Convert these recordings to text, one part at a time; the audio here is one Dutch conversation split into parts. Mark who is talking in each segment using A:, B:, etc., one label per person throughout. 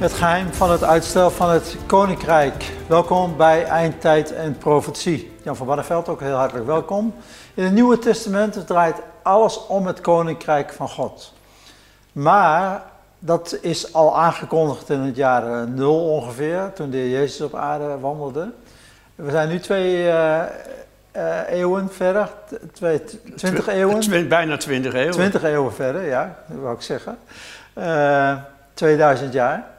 A: Het geheim van het uitstel van het koninkrijk. Welkom bij Eindtijd en Profetie. Jan van Barneveld, ook heel hartelijk welkom. In het Nieuwe Testament draait alles om het koninkrijk van God. Maar dat is al aangekondigd in het jaar nul ongeveer, toen de Heer Jezus op aarde wandelde. We zijn nu twee uh, uh, eeuwen verder, twee, twintig eeuwen.
B: Bijna twintig eeuwen.
A: Twintig eeuwen verder, ja, dat wou ik zeggen. Uh, 2000 jaar.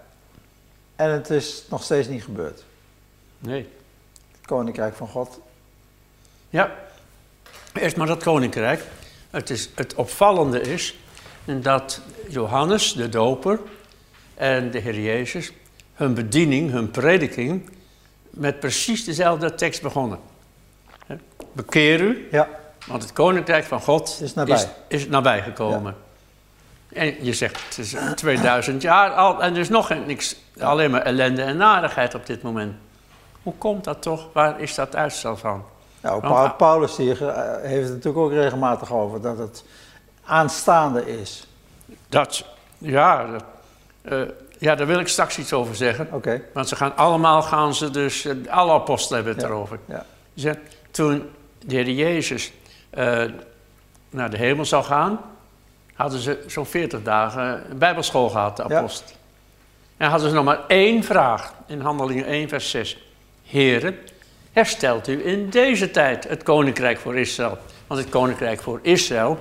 A: En het is nog steeds niet gebeurd.
B: Nee.
A: Het koninkrijk van God.
B: Ja, eerst maar dat koninkrijk. Het, is, het opvallende is dat Johannes, de doper, en de Heer Jezus hun bediening, hun prediking, met precies dezelfde tekst begonnen. Bekeer u,
A: ja.
B: want het koninkrijk van God
A: is nabij,
B: is, is nabij gekomen. Ja. En je zegt, het is 2000 jaar al en er is nog niks, alleen maar ellende en narigheid op dit moment. Hoe komt dat toch? Waar is dat uitstel van?
A: Nou, want, Paulus hier eh, heeft het natuurlijk ook regelmatig over dat het aanstaande is.
B: Dat, ja, dat, uh, ja, daar wil ik straks iets over zeggen.
A: Oké. Okay.
B: Want ze gaan allemaal, gaan ze dus, alle apostelen hebben het
A: ja.
B: erover.
A: Ja.
B: Ze, toen de Heer Jezus uh, naar de hemel zou gaan, hadden ze zo'n 40 dagen bijbelschool gehad, de apostel. Ja. En hadden ze nog maar één vraag in Handelingen 1, vers 6. Heren, herstelt u in deze tijd het koninkrijk voor Israël? Want het koninkrijk voor Israël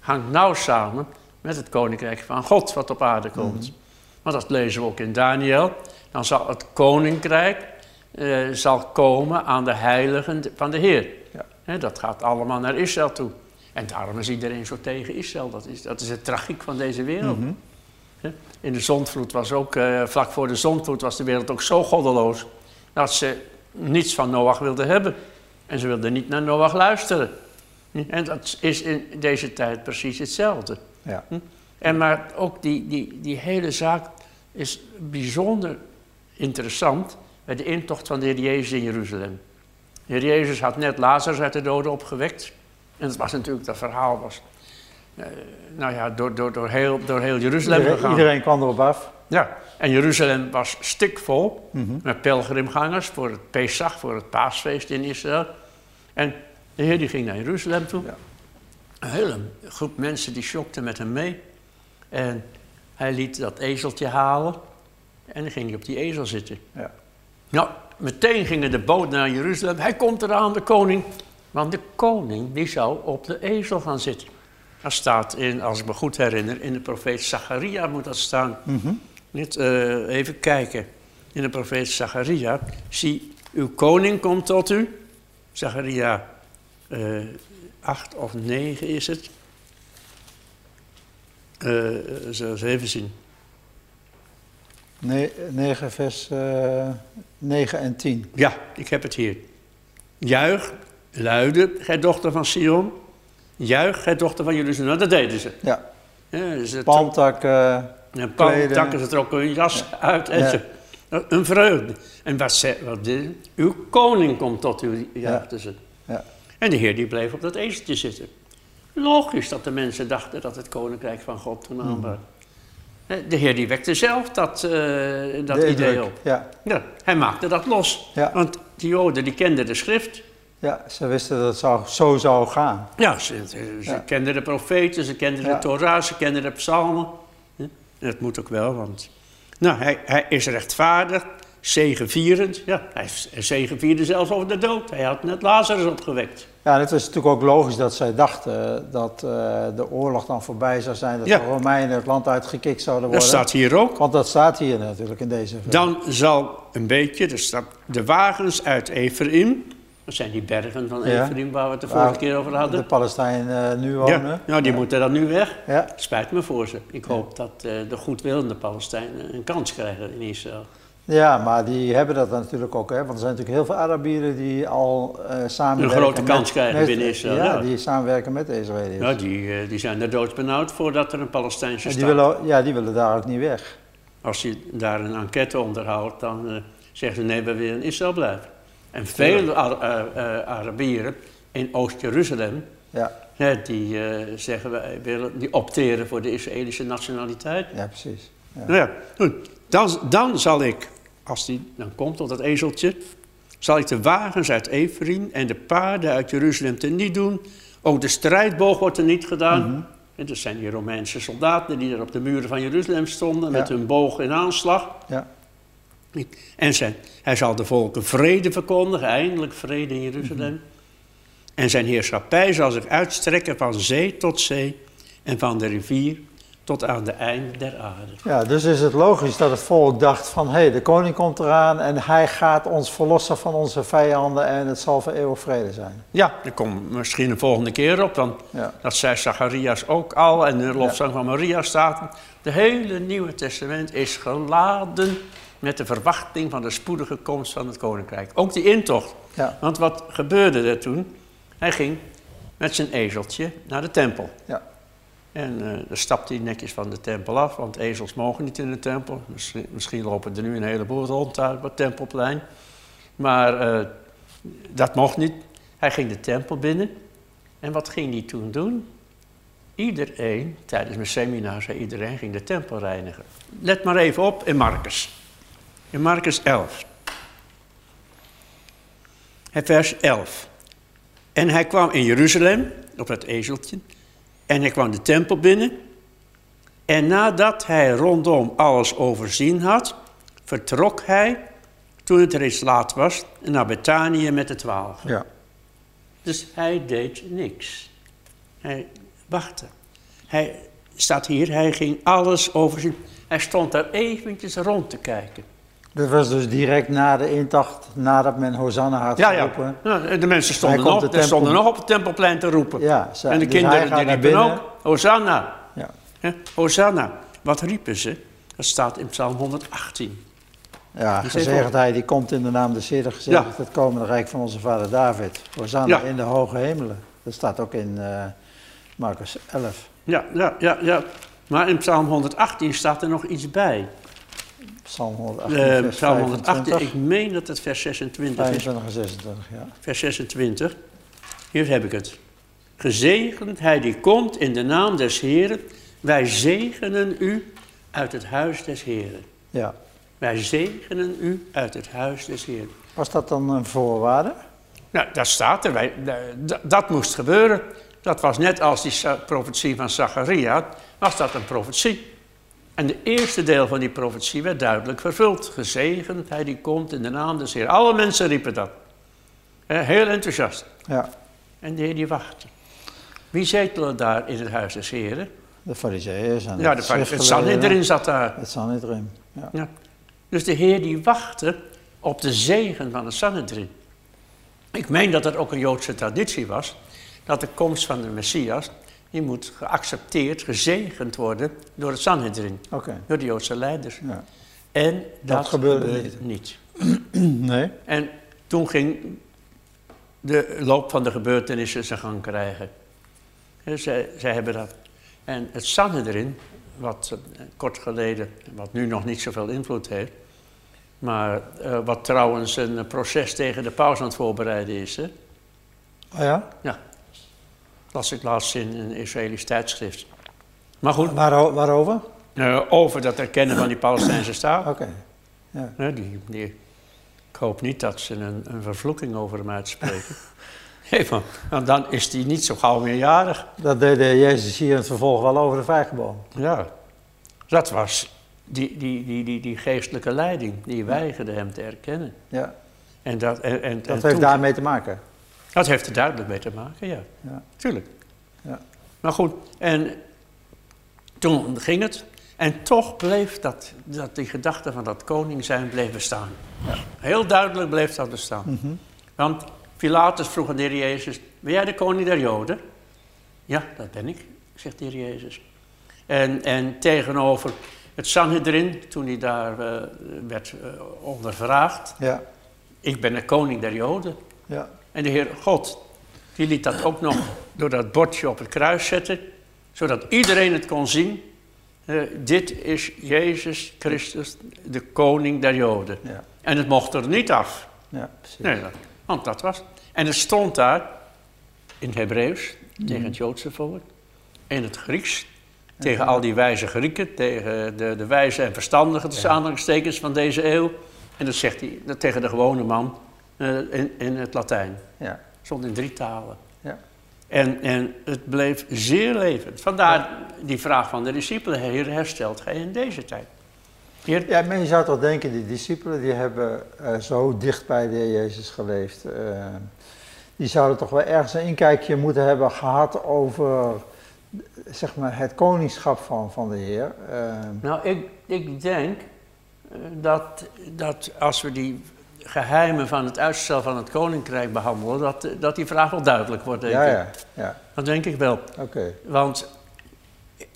B: hangt nauw samen met het koninkrijk van God wat op aarde komt. Mm -hmm. Want dat lezen we ook in Daniel. Dan zal het koninkrijk uh, zal komen aan de heiligen van de Heer.
A: Ja.
B: He, dat gaat allemaal naar Israël toe. En daarom is iedereen zo tegen Israël. Dat is, dat is de tragiek van deze wereld.
A: Mm -hmm.
B: He, in de zondvloed was ook, uh, vlak voor de zondvloed was de wereld ook zo goddeloos. Dat ze niets van Noach wilden hebben. En ze wilden niet naar Noach luisteren. En dat is in deze tijd precies hetzelfde.
A: Ja.
B: En maar ook die, die, die hele zaak is bijzonder interessant bij de intocht van de Heer Jezus in Jeruzalem. De Heer Jezus had net Lazarus uit de doden opgewekt. En dat was natuurlijk, dat verhaal was, uh, nou ja, door, door, door, heel, door heel Jeruzalem
A: Iedereen,
B: gegaan.
A: iedereen kwam erop af.
B: Ja, en Jeruzalem was stikvol
A: Mm -hmm.
B: met pelgrimgangers voor het Pesach, voor het paasfeest in Israël. En de Heer die ging naar Jeruzalem toe.
A: Ja.
B: Een hele groep mensen die schokten met hem mee. En hij liet dat ezeltje halen. En dan ging hij op die ezel zitten.
A: Ja.
B: Nou, meteen gingen de boot naar Jeruzalem. Hij komt eraan, de koning. Want de koning die zou op de ezel gaan zitten. Dat staat in, als ik me goed herinner, in de profeet Zacharia moet dat staan.
A: Mm -hmm.
B: Net, uh, even kijken. In de profeet Zacharia. Zie, uw koning komt tot u. Zacharia uh, 8 of 9 is het. Uh, zullen we even zien.
A: Nee, 9 vers uh, 9 en 10.
B: Ja, ik heb het hier. Juich, luide, gij dochter van Sion. Juich, gij dochter van Jeruzalem. Dat deden ze.
A: Ja.
B: ja dus het
A: Palmtak, uh,
B: en palmtakken, ze trokken hun jas ja. uit. En
A: Ja.
B: ze, een vreugde. En wat zei, wat dit? Uw koning komt tot u, juichten ze.
A: Ja.
B: En de Heer die bleef op dat ezeltje zitten. Logisch dat de mensen dachten dat het koninkrijk van God toen
A: Mhm.
B: aanbrak. De Heer die wekte zelf dat, uh, dat
A: De
B: idee op.
A: Ja.
B: Ja, hij maakte dat los.
A: Ja.
B: Want die Joden die kenden de schrift.
A: Ja, ze wisten dat het zou, zo zou gaan.
B: Ja, ze, ze, ze
A: Ja.
B: kenden de profeten, ze kenden de Torah, ze kenden de psalmen. Ja, En dat moet ook wel, want... Nou, hij, hij is rechtvaardig, zegevierend. Ja, hij zegevierde zelfs over de dood. Hij had net Lazarus opgewekt.
A: Ja, en het is natuurlijk ook logisch dat zij dachten dat uh, de oorlog dan voorbij zou zijn, dat
B: Ja.
A: de Romeinen het land uitgekikt zouden
B: Dat
A: worden.
B: staat hier ook.
A: Want dat staat hier natuurlijk in deze.
B: Dan zal een beetje, staat de wagens uit Ephraim. Dat zijn die bergen van. Ephraim waar we het de vorige
A: Waar
B: keer over
A: De
B: hadden.
A: Palestijnen uh, nu wonen.
B: Ja, nou, die moeten dan nu weg.
A: Ja.
B: Spijt me voor ze. Ik hoop dat uh, de goedwillende Palestijnen een kans krijgen in Israël.
A: Ja, maar die hebben dat natuurlijk ook, hè? want er zijn natuurlijk heel veel Arabieren die al uh, samenwerken.
B: Een grote
A: met-
B: kans krijgen
A: met-
B: binnen Israël,
A: Ja,
B: ja.
A: die samenwerken met de Israëliërs.
B: Ja, die, eh, die zijn er doodsbenauwd voordat er een Palestijnse staat.
A: die willen, ja, die willen daar ook niet weg.
B: Als je daar een enquête onderhoudt, dan eh, zeggen ze nee, we willen in Israël blijven. En veel Ar- eh, eh, Arabieren in Oost-Jeruzalem,
A: Ja,
B: die, eh, zeggen wij willen, die opteren voor de Israëlische nationaliteit.
A: ja precies.
B: Nou ja, goed. Dan, dan zal ik, als die dan komt op dat ezeltje, zal ik de wagens uit Ephraim en de paarden uit Jeruzalem teniet doen. Ook de strijdboog wordt er niet gedaan.
A: Mhm.
B: En dat zijn die Romeinse soldaten die er op de muren van Jeruzalem stonden met
A: Ja.
B: hun boog in aanslag.
A: Ja.
B: En zijn, hij zal de volken vrede verkondigen, eindelijk vrede in Jeruzalem.
A: Mhm.
B: En zijn heerschappij zal zich uitstrekken van zee tot zee en van de rivier tot aan de einde der aarde.
A: ja, dus is het logisch dat het volk dacht van... hé, hey, de koning komt eraan en hij gaat ons verlossen van onze vijanden... en het zal voor eeuwig vrede zijn.
B: Ja, daar komt misschien een volgende keer op, want
A: Ja.
B: dat zei Zacharias ook al en de lofzang van Maria staat. De hele Nieuwe Testament is geladen met de verwachting van de spoedige komst van het koninkrijk. Ook die intocht.
A: Ja.
B: Want wat gebeurde er toen? Hij ging met zijn ezeltje naar de tempel.
A: Ja.
B: En eh dan stapte hij netjes van de tempel af, want ezels mogen niet in de tempel. Misschien, misschien lopen er nu een heleboel rond daar op het tempelplein. Maar eh, dat mocht niet. Hij ging de tempel binnen. En wat ging hij toen doen? Iedereen, tijdens mijn seminar zei iedereen, ging de tempel reinigen. Let maar even op in Marcus. In Marcus 11. En vers 11. En hij kwam in Jeruzalem, op het ezeltje. En hij kwam de tempel binnen. En nadat hij rondom alles overzien had, vertrok hij, toen het reeds laat was, naar Betanië met de twaalf.
A: Ja.
B: Dus hij deed niks. Hij wachtte. Hij staat hier, hij ging alles overzien. Hij stond daar eventjes rond te kijken.
A: Dit was dus direct na de intocht, nadat men Hosanna had
B: Ja, ja.
A: geroepen.
B: Nou, de mensen stonden, nog,
A: de
B: die stonden
A: tempel-
B: nog op het tempelplein te roepen.
A: Ja, ze-
B: en de
A: dus
B: kinderen
A: naar
B: riepen
A: binnen.
B: ook, Hosanna.
A: Ja.
B: Hosanna. Wat riepen ze? Dat staat in Psalm 118.
A: Ja, gezegend hij die komt in de naam des Heeren, gezegend
B: Ja.
A: het komende rijk van onze vader David. Hosanna
B: Ja.
A: in de hoge hemelen. Dat staat ook in eh Marcus 11.
B: Ja, ja, ja, ja. Maar in Psalm 118 staat er nog iets bij.
A: Psalm 118,
B: Eh,
A: vers
B: Psalm 118,
A: 25,
B: ik meen dat het vers 26 is.
A: 25 en 26, ja.
B: Vers 26. Hier heb ik het. Gezegend hij die komt in de naam des Heren. Wij zegenen u uit het huis des Heren.
A: ja.
B: Wij zegenen u uit het huis des Heren.
A: Was dat dan een voorwaarde?
B: Nou, dat staat er. Wij, dat, dat moest gebeuren. Dat was net als die profetie van Zacharia, was dat een profetie. En de eerste deel van die profetie werd duidelijk vervuld. Gezegend hij die komt in de naam des Heeren. Alle mensen riepen dat. Heel enthousiast.
A: Ja,
B: En de Heer die wachtte. Wie zetelde daar in het huis des Heren?
A: de fariseeërs en
B: Ja, de,
A: het.
B: Sanhedrin zat daar.
A: Het Sanhedrin, ja.
B: Ja. Dus de Heer die wachtte op de zegen van het Sanhedrin. Ik meen dat het ook een Joodse traditie was, dat de komst van de Messias, die moet geaccepteerd, gezegend worden door het Sanhedrin,
A: Oké,
B: door de Joodse leiders.
A: ja.
B: En dat,
A: gebeurde
B: niet.
A: Nee?
B: En toen ging de loop van de gebeurtenissen zijn gang krijgen. En zij, zij hebben dat. En het Sanhedrin, wat eh, kort geleden, wat nu nog niet zoveel invloed heeft, maar eh, wat trouwens een proces tegen de paus aan het voorbereiden is. Hè?
A: Oh ja?
B: Las ik laatst in een Israëlisch tijdschrift. Maar goed,
A: Waar, waarover?
B: eh, over dat erkennen van die Palestijnse staat.
A: Oké. Ja.
B: Hè, die, die, ik hoop niet dat ze een, een vervloeking over hem uitspreken. nee, want, want dan is hij niet zo gauw meer jarig.
A: Dat deed de Jezus hier in het vervolg wel over de vijgenboom.
B: Ja, dat was die, die, die, die, die geestelijke leiding. Die weigerde hem te erkennen.
A: Ja.
B: En dat, en, en,
A: Dat
B: en
A: heeft
B: toen-
A: daarmee te maken.
B: Dat heeft er duidelijk mee te maken, ja.
A: Ja.
B: Tuurlijk.
A: Ja.
B: Maar goed, en toen ging het. En toch bleef dat, dat die gedachte van dat koning zijn bleef bestaan. Heel duidelijk bleef dat bestaan.
A: Mhm.
B: Want Pilatus vroeg aan de Heer Jezus, ben jij de koning der Joden? Ja, dat ben ik, zegt de Heer Jezus. En, en tegenover het Sanhedrin, toen hij daar eh, werd eh, ondervraagd,
A: Ja.
B: ik ben de koning der Joden.
A: Ja.
B: En de Heer God, die liet dat ook nog door dat bordje op het kruis zetten, zodat iedereen het kon zien. Eh, dit is Jezus Christus, de koning der Joden.
A: Ja.
B: En het mocht er niet af.
A: Ja, precies.
B: Nee, dat- want dat was. En het stond daar in het Hebreeuws tegen het Joodse volk, in het Grieks Tegen al die wijze Grieken, tegen de, de wijze en verstandige tussen aanhalingstekens van deze eeuw. En dat zegt hij dat tegen de gewone man in, in het Latijn.
A: Ja.
B: Stond in drie talen.
A: Ja.
B: En, en het bleef zeer levend. Vandaar die vraag van de discipelen, Heer, herstelt gij in deze tijd? Heer,
A: Ja, maar je zou toch denken, die discipelen die hebben eh, zo dicht bij de Heer Jezus geleefd. eh, die zouden toch wel ergens een inkijkje moeten hebben gehad over zeg maar, het koningschap van, van de Heer. Eh,
B: Nou, ik, ik denk eh, dat, dat als we die geheimen van het uitstel van het koninkrijk behandelen, dat, dat die vraag wel duidelijk wordt, denk
A: ja,
B: ik.
A: ja, ja,
B: Dat denk ik wel.
A: oké.
B: Want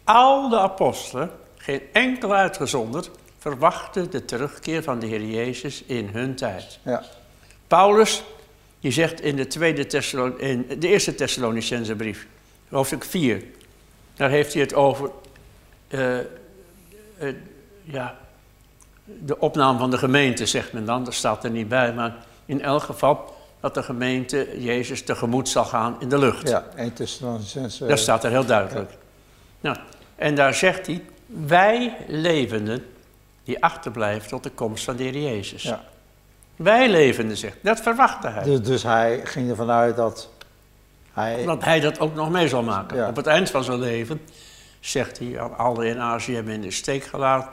B: al de apostelen, geen enkel uitgezonderd, verwachten de terugkeer van de Heer Jezus in hun tijd.
A: Ja,
B: Paulus, die zegt in de, tweede Thessalon, in de eerste Thessalonicense brief, hoofdstuk 4, daar heeft hij het over eh, eh, ja, de opname van de gemeente, zegt men dan. Dat staat er niet bij, maar in elk geval dat de gemeente Jezus tegemoet zal gaan in de lucht.
A: ja, 1 Thessalonicense.
B: Dat staat er heel duidelijk. Nou, en daar zegt hij, wij levenden die achterblijven tot de komst van de Heer Jezus.
A: Ja.
B: Wij levenden, zegt Dat verwachtte hij.
A: Dus, dus hij ging ervan uit dat hij...
B: Dat hij dat ook nog mee zal maken.
A: Ja.
B: Op het eind van zijn leven zegt hij, alle in Azië hebben in de steek gelaten.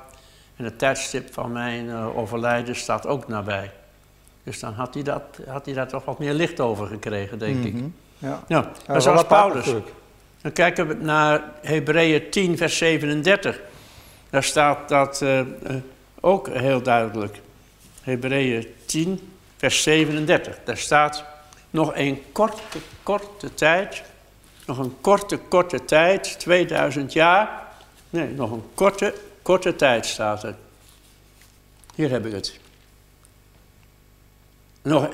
B: En het tijdstip van mijn eh, overlijden staat ook nabij. Dus dan had hij, dat, had hij daar toch wat meer licht over gekregen, denk ik.
A: Mhm, Ja.
B: Nou,
A: Ja,
B: dat is als Paulus.
A: natuurlijk.
B: Dan kijken we naar Hebreeën 10, vers 37. Daar staat dat eh, eh, ook heel duidelijk. Hebreeën 10, vers 37. Daar staat nog een korte, korte tijd. Nog een korte, korte tijd. 2000 jaar. Nee, nog een korte, korte tijd staat er. Hier heb ik het. Nog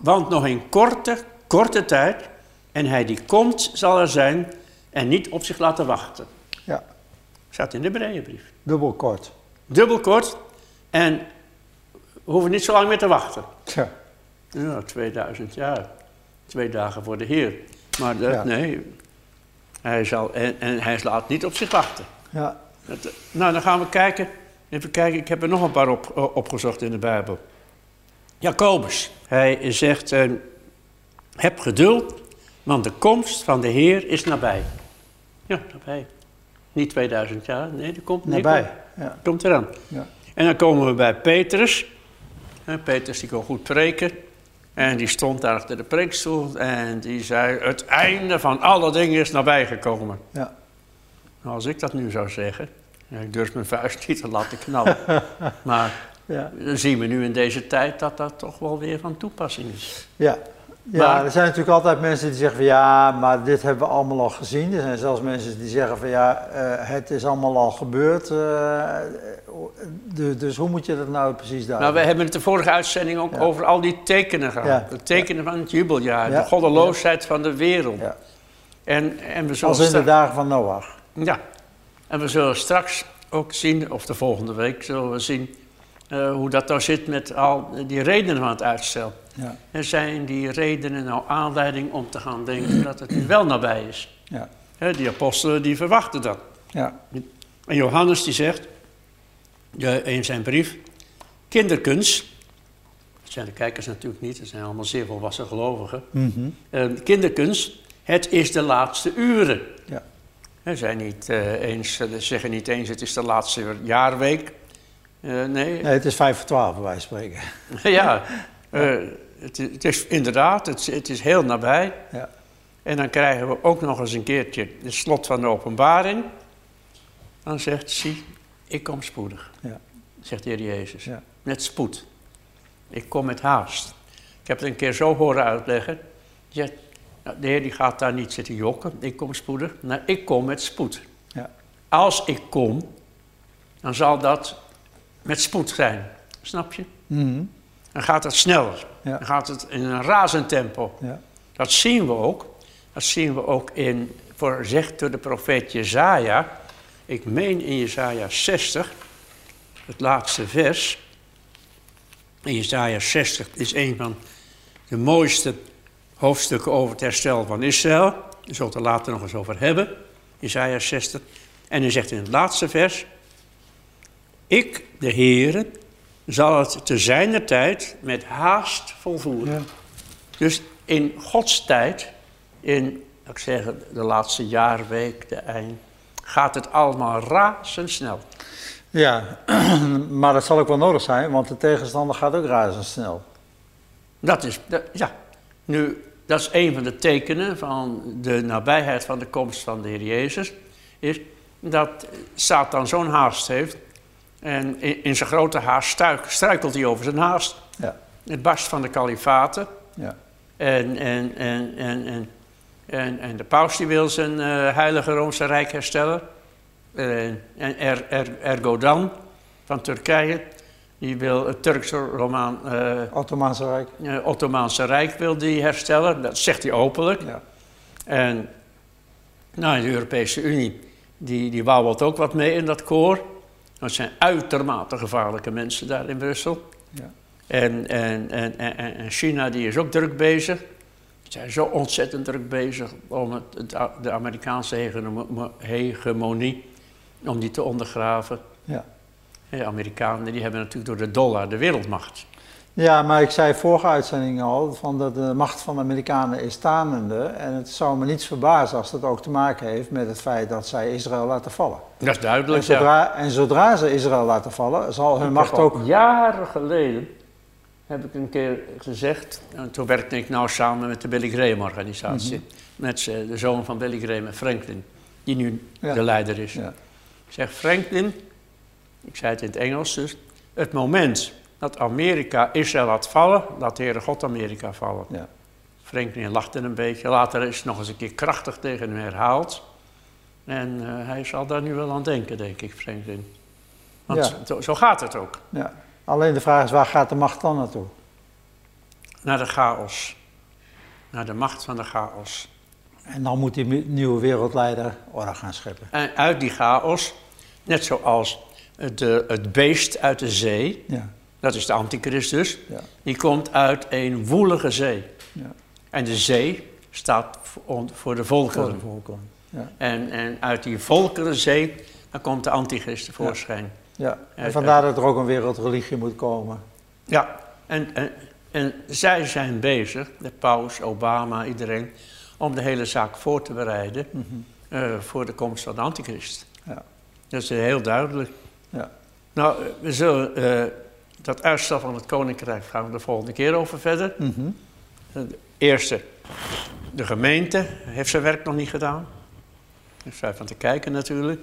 B: want nog een korte, korte tijd. En hij die komt zal er zijn en niet op zich laten wachten.
A: Ja,
B: Staat in de Hebreeënbrief.
A: dubbel kort.
B: Dubbel kort en we hoeven niet zo lang meer te wachten.
A: Tja,
B: Ja, 2000 jaar. Twee dagen voor de Heer. Maar dat,
A: Ja.
B: nee, hij zal, en, en hij laat niet op zich wachten.
A: ja,
B: Nou, dan gaan we kijken. Even kijken, ik heb er nog een paar op, eh, opgezocht in de Bijbel. Jacobus, hij zegt, eh, heb geduld, want de komst van de Heer is nabij. Ja, nabij. Niet 2000 jaar, nee, die komt,
A: nabij.
B: komt,
A: Ja,
B: komt eraan.
A: ja.
B: En dan komen we bij Petrus. En Petrus die kon goed preken. En die stond daar achter de preekstoel en die zei, het einde van alle dingen is nabijgekomen.
A: ja.
B: Nou, als ik dat nu zou zeggen, ik durf mijn vuist niet te laten knallen. maar
A: ja.
B: dan zien we nu in deze tijd dat dat toch wel weer van toepassing is.
A: Ja. Ja,
B: Maar-
A: er zijn natuurlijk altijd mensen die zeggen van ja, maar dit hebben we allemaal al gezien. Er zijn zelfs mensen die zeggen van ja, eh, het is allemaal al gebeurd. eh, dus, dus hoe moet je dat nou precies duiden?
B: Nou, we hebben het de vorige uitzending ook
A: Ja.
B: over al die tekenen gehad.
A: Ja.
B: De tekenen van het jubeljaar,
A: Ja.
B: de goddeloosheid van de wereld.
A: Ja.
B: En, en we
A: Als in de dagen van Noach.
B: Ja, en we zullen straks ook zien, of de volgende week zullen we zien, eh, hoe dat nou zit met al die redenen van het uitstel.
A: Ja.
B: En zijn die redenen nou aanleiding om te gaan denken dat het nu wel nabij is?
A: Ja.
B: Die apostelen die verwachten dat.
A: Ja.
B: En Johannes die zegt in zijn brief, kinderkunst, dat zijn de kijkers natuurlijk niet, dat zijn allemaal zeer volwassen gelovigen. Eh, kinderkunst, het is de laatste uren.
A: Ja.
B: Ze zijn niet, eh, eens, ze zeggen niet eens het is de laatste jaarweek. Eh, nee,
A: Nee, het is vijf voor twaalf, bij wijze van spreken.
B: ja, eh, het, is- het is inderdaad, het, is- het is heel nabij.
A: Ja.
B: En dan krijgen we ook nog eens een keertje het slot van de openbaring. Dan zegt zie, ik kom spoedig,
A: Ja.
B: zegt de Heer Jezus.
A: Ja.
B: Met spoed. Ik kom met haast. Ik heb het een keer zo horen uitleggen. Je nou, de Heer die gaat daar niet zitten jokken, ik kom spoedig. Nee, ik kom met spoed.
A: Ja.
B: Als ik kom, dan zal dat met spoed zijn. Snap je?
A: Mhm.
B: Dan gaat het sneller.
A: Ja.
B: Dan gaat het in een razend tempo.
A: Ja.
B: Dat zien we ook. Dat zien we ook in, voorzegd door de profeet Jezaja. Ik meen in Jezaja 60, het laatste vers. En Jezaja 60 is een van de mooiste hoofdstukken over het herstel van Israël. Daar zullen we het er later nog eens over hebben. Jezaja 60. En hij zegt in het laatste vers: Ik, de Heere, zal het te zijner tijd met haast volvoeren.
A: Ja.
B: Dus in Gods tijd, in ik zeg, de laatste jaarweek, de eind, gaat het allemaal razendsnel.
A: Ja, maar dat zal ook wel nodig zijn, want de tegenstander gaat ook razendsnel.
B: Dat is, dat- ja. Nu, dat is een van de tekenen van de nabijheid van de komst van de Heer Jezus. Is dat Satan zo'n haast heeft. En in, in zijn grote haast struik- struikelt hij over zijn haast.
A: Ja,
B: Het barst van de kalifaten.
A: ja,
B: En, en, en, en, en, en, en de paus die wil zijn eh, heilige Roomse Rijk herstellen. Eh, en er, er, Erdogan van Turkije, die wil het Turkse Romaan, eh,
A: Ottomaanse Rijk.
B: eh, Ottomaanse Rijk wil die herstellen. Dat zegt hij openlijk.
A: Ja,
B: En nou, de Europese Unie, die, die wauwelt ook wat mee in dat koor. Dat zijn uitermate gevaarlijke mensen daar in Brussel.
A: ja,
B: En, en, en, en, en China die is ook druk bezig. Ze zijn zo ontzettend druk bezig om het, het- de Amerikaanse hegemo- hegemonie, om die te ondergraven.
A: ja.
B: De Amerikanen die hebben natuurlijk door de dollar de wereldmacht.
A: Ja, maar ik zei vorige uitzending al van dat de macht van de Amerikanen is tanende. En het zou me niets verbazen als dat ook te maken heeft met het feit dat zij Israël laten vallen.
B: Dat is
A: En
B: duidelijk. ja.
A: zodra, en zodra ze Israël laten vallen, zal hun
B: Ik
A: macht ook.
B: Jaren geleden heb ik een keer gezegd, en toen werkte ik nou samen met de Billy Graham organisatie.
A: Mhm.
B: Met de zoon van Billy Graham en Franklin, die nu
A: Ja.
B: de leider is.
A: Ja,
B: Ik zeg Franklin, ik zei het in het Engels dus, het moment dat Amerika Israël laat vallen, laat de Heere God Amerika vallen.
A: ja,
B: Franklin lachte een beetje, later is het nog eens een keer krachtig tegen hem herhaald. En eh, hij zal daar nu wel aan denken, denk ik, Franklin. Want
A: Ja.
B: zo, zo gaat het ook.
A: ja. Alleen de vraag is, waar gaat de macht dan naartoe?
B: Naar de chaos. Naar de macht van de chaos.
A: En dan moet die nieuwe wereldleider orde gaan scheppen.
B: En uit die chaos, net zoals de, het beest uit de zee,
A: Ja,
B: dat is de antichristus,
A: ja,
B: die komt uit een woelige zee.
A: ja.
B: En de zee staat voor, voor de
A: Voor de
B: volkeren.
A: Ja,
B: En, en uit die volkerenzee, dan komt de antichrist tevoorschijn.
A: ja. En vandaar dat er ook een wereldreligie moet komen.
B: Ja, en, en, en zij zijn bezig, de paus, Obama, iedereen, om de hele zaak voor te bereiden
A: Mhm.
B: eh, voor de komst van de antichrist.
A: Ja.
B: Dat is heel duidelijk.
A: Ja.
B: Nou, eh, we zullen eh, dat uitstel van het koninkrijk gaan we de volgende keer over verder.
A: Mhm.
B: De eerste, de gemeente heeft zijn werk nog niet gedaan. Er zijn van te kijken natuurlijk.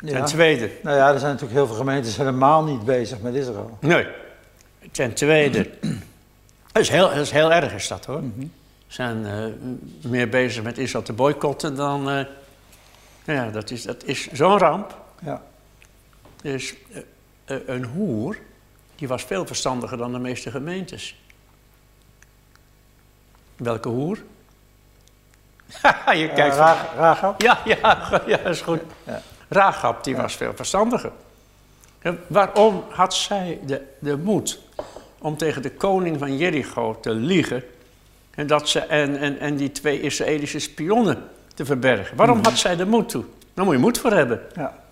A: Ja.
B: Ten tweede,
A: Nou ja, er zijn natuurlijk heel veel gemeentes helemaal niet bezig met Israël.
B: nee. Ten tweede, dat is heel, dat is heel erg is dat hoor.
A: Mhm.
B: zijn eh, meer bezig met Israël te boycotten dan. eh, ja, dat is, dat is zo'n ramp.
A: Ja.
B: Dus eh, eh, een hoer, die was veel verstandiger dan de meeste gemeentes. Welke hoer? je kijkt.
A: Eh,
B: ja, ja, ja, is goed.
A: Ja.
B: Die was veel verstandiger. En waarom had zij de, de moed om tegen de koning van Jericho te liegen en, dat ze, en, en, en die twee Israëlische spionnen te verbergen? Waarom had zij de moed toe? Daar moet je moed voor hebben.
A: Ja.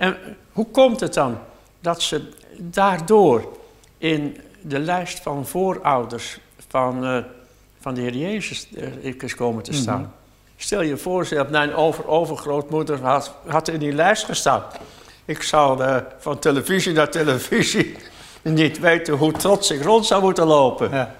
B: En hoe komt het dan dat ze daardoor in de lijst van voorouders van, eh, van de Heer Jezus eh, is komen te staan? Stel je voor, ze had mijn over, overgrootmoeder had, had in die lijst gestaan. Ik zou eh, van televisie naar televisie niet weten hoe trots ik rond zou moeten lopen.
A: Ja.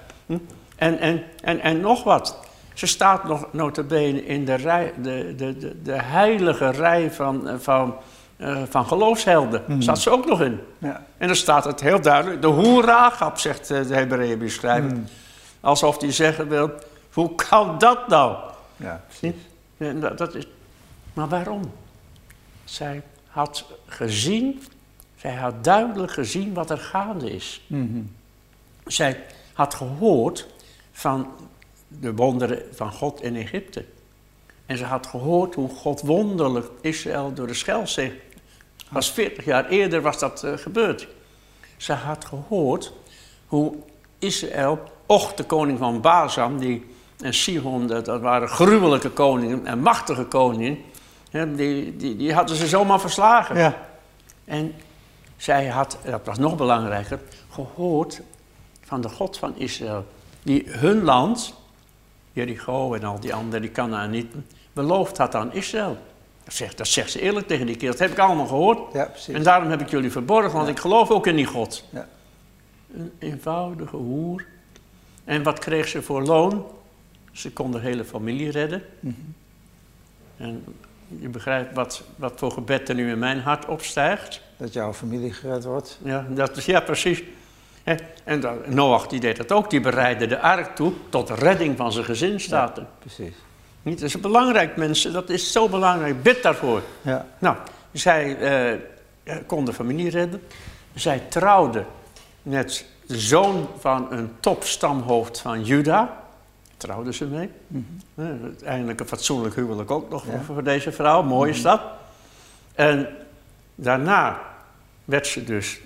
B: En, en, en, en nog wat. Ze staat nog notabene in de, rij, de, de, de, de heilige rij van, van, eh, van geloofshelden.
A: Mhm.
B: Staat ze ook nog in.
A: Ja.
B: En dan staat het heel duidelijk. De hoer Rahab, zegt eh, de Hebreeën schrijver.
A: Mhm.
B: Alsof hij zeggen wil, hoe kan dat nou?
A: Ja.
B: Dat, dat is, maar waarom? Zij had gezien, zij had duidelijk gezien wat er gaande is.
A: Mhm.
B: Zij had gehoord van de wonderen van God in Egypte. En ze had gehoord hoe God wonderlijk Israël door de Schelzee. Was 40 jaar eerder was dat eh, gebeurd. Ze had gehoord hoe Israël, Och de koning van Bazan, die, en Sihon, dat, dat waren gruwelijke koningen en machtige koningen. die, die, die hadden ze zomaar verslagen.
A: Ja.
B: En zij had, dat was nog belangrijker, gehoord van de God van Israël. Die hun land, Jericho en al die andere, die Canaanieten, beloofd had aan Israël. Dat zegt, dat zegt ze eerlijk tegen die keer. Dat heb ik allemaal gehoord.
A: Ja, precies.
B: En daarom heb ik jullie verborgen, want ik geloof ook in die God.
A: Ja.
B: Een eenvoudige hoer. En wat kreeg ze voor loon? Ze kon de hele familie redden.
A: Mhm.
B: En je begrijpt wat, wat voor gebed er nu in mijn hart opstijgt.
A: Dat jouw familie gered wordt.
B: Ja, dat is, ja precies. En dan, Noach die deed dat ook. Die bereidde de ark toe tot redding van zijn gezin, staat er.
A: Precies.
B: Niet, dat is belangrijk, mensen. Dat is zo belangrijk. Bid daarvoor.
A: Ja.
B: Nou, zij eh, eh, kon de familie redden. Zij trouwde met de zoon van een topstamhoofd van Juda. Trouwde ze mee. Eh, Uiteindelijk een fatsoenlijk huwelijk ook nog
A: Mhm. Ja.
B: voor deze vrouw. Mooi is dat. En daarna werd ze dus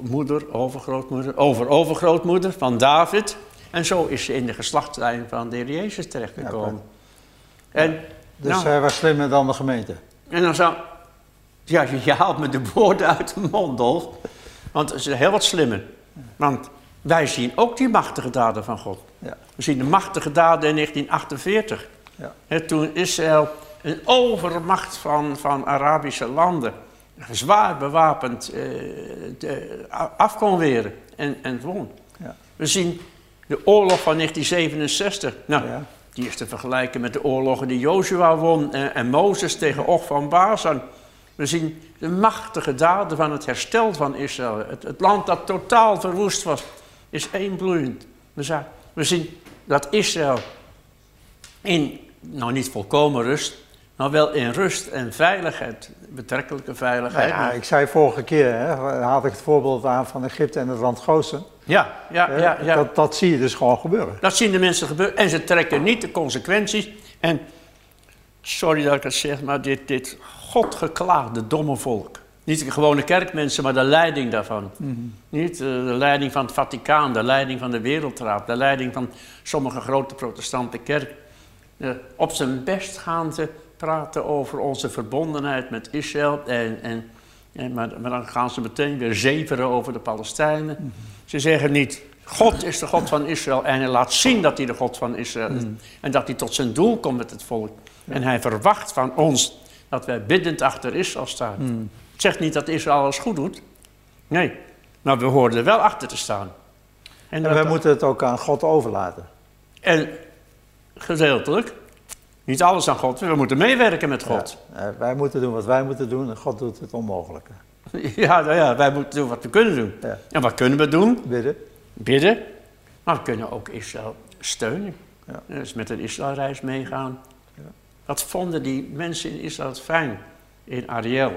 B: moeder, overgrootmoeder, over-overgrootmoeder van David. En zo is ze in de geslachtslijn van de Heer Jezus terechtgekomen. En,
A: Dus
B: nou,
A: hij was slimmer dan de gemeente.
B: en dan zou... Ja, je, haalt me de woorden uit de mond, Dolf. Want het is heel wat slimmer. Want wij zien ook die machtige daden van God.
A: Ja.
B: We zien de machtige daden in 1948.
A: Ja.
B: Toen Israël een overmacht van, van Arabische landen, zwaar bewapend, eh, de- af kon weren en, en won.
A: Ja.
B: We zien de oorlog van 1967. Nou,
A: Ja.
B: Die is te vergelijken met de oorlogen die Joshua won en, en Mozes tegen Og van Bazan. We zien de machtige daden van het herstel van Israël. Het, land dat totaal verwoest was, is één bloeiend. We, we zien dat Israël in, nou niet volkomen rust, maar wel in rust en veiligheid, betrekkelijke
A: Nou
B: veiligheid.
A: ja, ik zei vorige keer, hè, had ik het voorbeeld aan van Egypte en het land Gozen.
B: ja, ja, ja, ja.
A: Dat, dat zie je dus gewoon gebeuren.
B: Dat zien de mensen gebeuren en ze trekken niet de consequenties. En sorry dat ik het zeg, maar dit, dit godgeklaagde domme volk. Niet de gewone kerkmensen, maar de leiding daarvan. Niet eh, de leiding van het Vaticaan, de leiding van de Wereldraad, de leiding van sommige grote protestante kerken. Eh, op zijn best gaan ze praten over onze verbondenheid met Israël. En, en, en, maar, maar dan gaan ze meteen weer zeveren over de Palestijnen. Ze zeggen niet, God is de God van Israël en hij laat zien dat hij de God van Israël is. En dat hij tot zijn doel komt met het volk. En hij verwacht van ons dat wij biddend achter Israël staan. Het zegt niet dat Israël alles goed doet. Nee, maar we horen er wel achter te staan. En,
A: En wij
B: dat-
A: moeten het ook aan God overlaten.
B: en gedeeltelijk, niet alles aan God, we moeten meewerken met God.
A: Ja, eh, wij moeten doen wat wij moeten doen en God doet het onmogelijke.
B: Ja, nou ja, wij moeten doen wat we kunnen doen.
A: Ja.
B: En wat kunnen we doen?
A: Bidden.
B: Bidden. Maar we kunnen ook Israël steunen.
A: Ja.
B: Dus met een Israëlreis meegaan.
A: Ja.
B: Wat vonden die mensen in Israël fijn, in Ariel?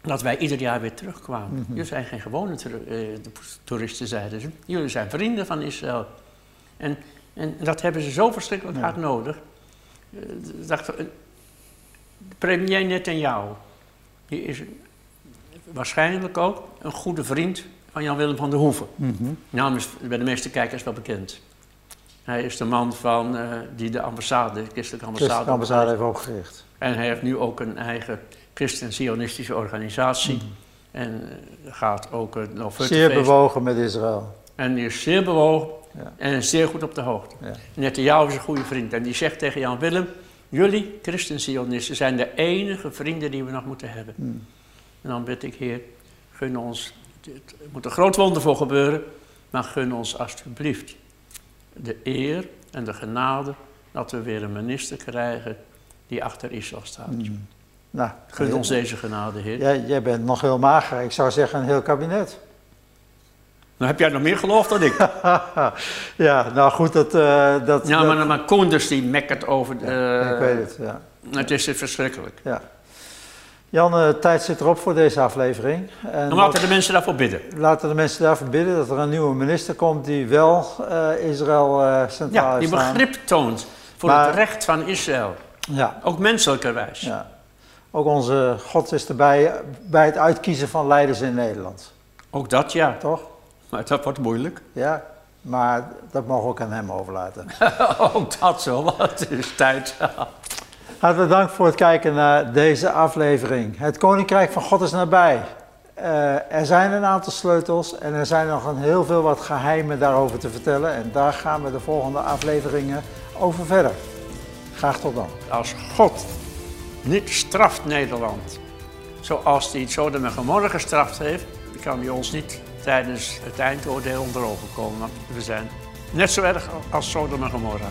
B: Dat wij ieder jaar weer terugkwamen.
A: Mhm.
B: Jullie zijn geen gewone eh, toeristen, zeiden ze. Jullie zijn vrienden van Israël. En, en dat hebben ze zo verschrikkelijk hard nodig. Eh, dacht, eh, premier Netanyahu, die is waarschijnlijk ook een goede vriend van Jan-Willem van der Hoeven. Naam is bij de meeste kijkers wel bekend. Hij is de man van, eh, die de ambassade, de christelijke ambassade...
A: Christelijke ambassade heeft opgericht.
B: En hij heeft nu ook een eigen christen-zionistische organisatie. En eh, gaat ook het
A: Zeer bewogen met Israël.
B: En die is zeer bewogen
A: Ja.
B: en zeer goed op de hoogte.
A: Ja.
B: Netanyahu is een goede vriend. En die zegt tegen Jan Willem: Jullie, christen-zionisten, zijn de enige vrienden die we nog moeten hebben.
A: Hmm.
B: En dan bid ik, Heer, gun ons. Het moet een groot wonder voor gebeuren, maar gun ons alsjeblieft de eer en de genade dat we weer een minister krijgen die achter Israël staat.
A: Hmm. Nou,
B: Gun ons deze genade, Heer.
A: jij, jij bent nog heel mager. Ik zou zeggen een heel kabinet.
B: Nou heb jij nog meer geloof dan ik.
A: ja, nou goed, dat... eh, dat,
B: Ja,
A: dat-
B: maar, maar Koenders die mekkert over.
A: Ja,
B: eh,
A: ik weet het, ja.
B: Het is verschrikkelijk.
A: ja. Jan, de tijd zit erop voor deze aflevering. En
B: Dan laten de mensen daarvoor bidden.
A: laten de mensen daarvoor bidden dat er een nieuwe minister komt die wel eh, Israël eh, centraal
B: Ja, die begrip toont voor
A: Maar-
B: het recht van Israël.
A: Ja,
B: Ook menselijkerwijs.
A: ja. Ook onze God is erbij bij het uitkiezen van leiders in Nederland.
B: Ook dat ja.
A: Toch?
B: Maar dat wordt moeilijk.
A: Ja, maar dat mogen we ook aan hem overlaten.
B: Ook dat zo, want het is tijd.
A: Hartelijk dank voor het kijken naar deze aflevering. Het Koninkrijk van God is nabij. Uh, er zijn een aantal sleutels en er zijn nog een heel veel wat geheimen daarover te vertellen. En daar gaan we de volgende afleveringen over verder. Graag tot dan.
B: Als God niet straft Nederland, zoals hij Sodom en Gomorra gestraft heeft, dan kan hij ons niet tijdens het eindoordeel onderover komen. Want we zijn net zo erg als Sodom en Gomorra.